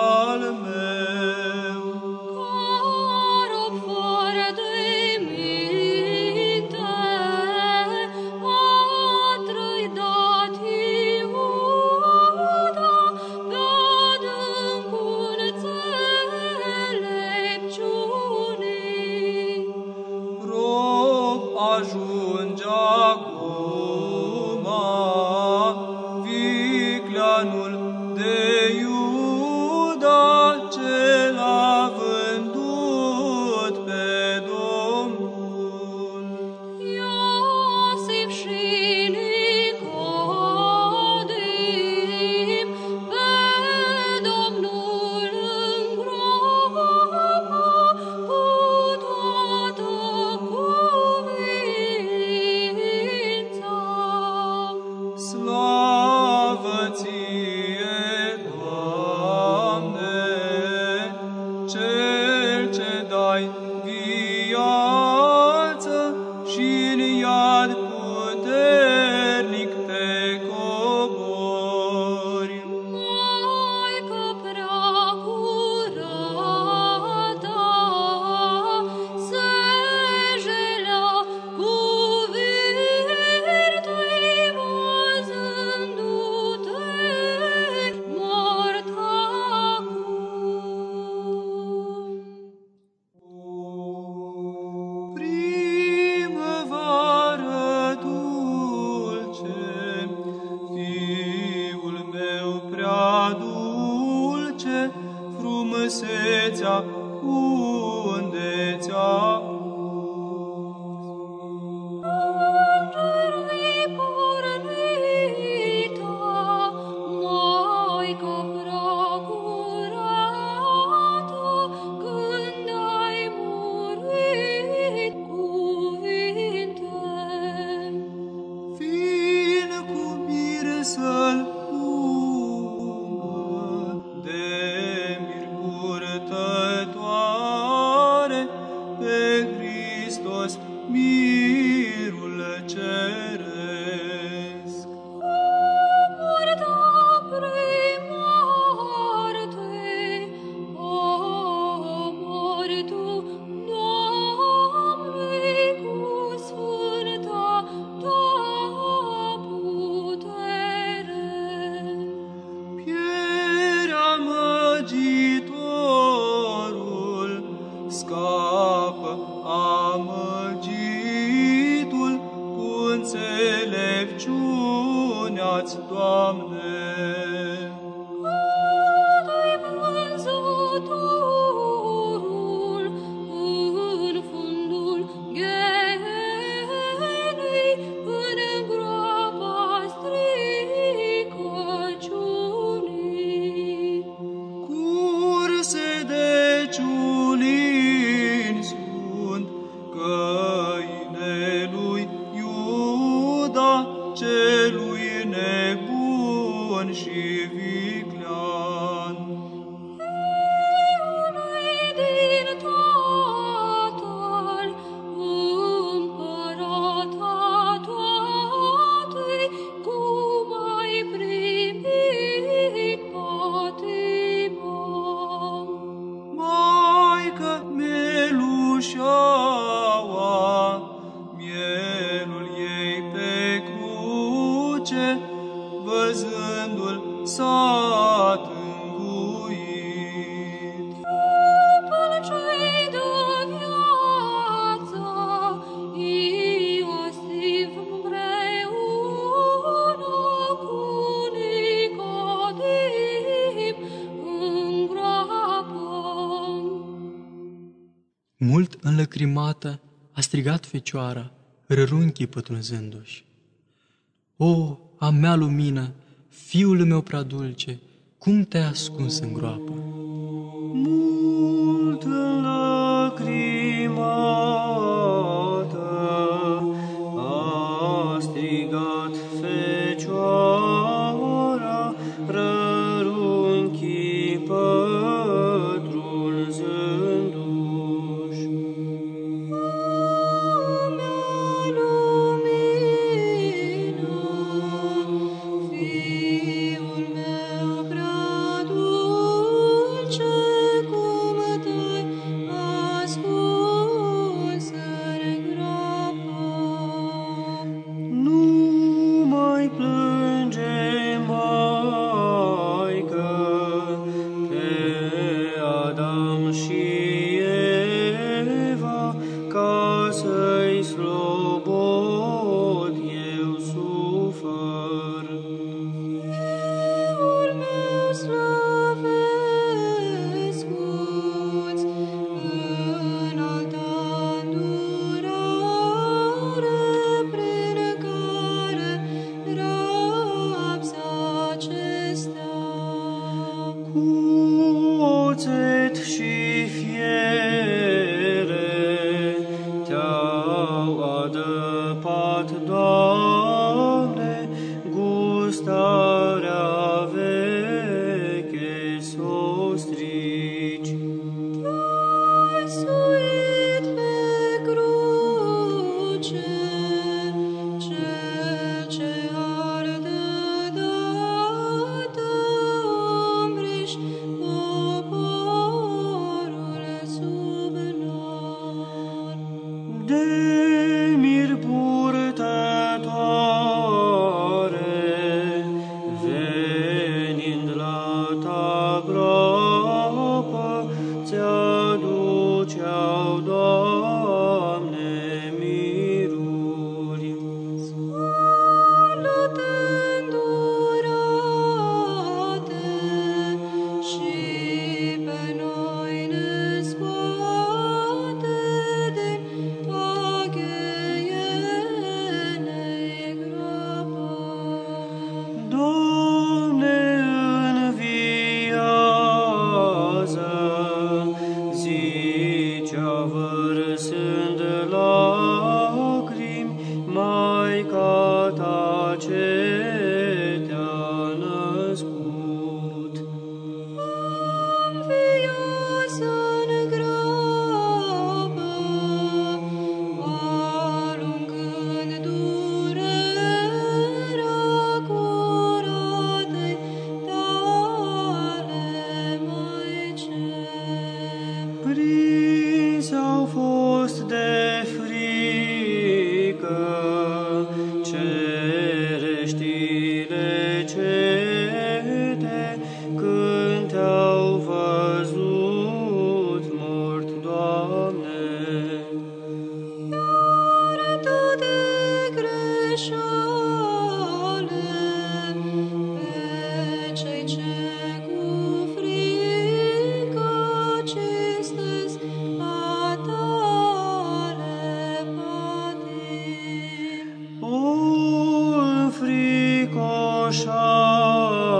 alme mirul ceresc. orice, văzându-l s-a tânguit. Trupul cei de viață, Iosif împreună cu Nicodim îngrapă. Mult înlăcrimată a strigat fecioara, rărunchii pătrunzându-și. O, a mea lumină, fiul meu prea dulce, cum te-ai ascuns în groapă? de part 你。愁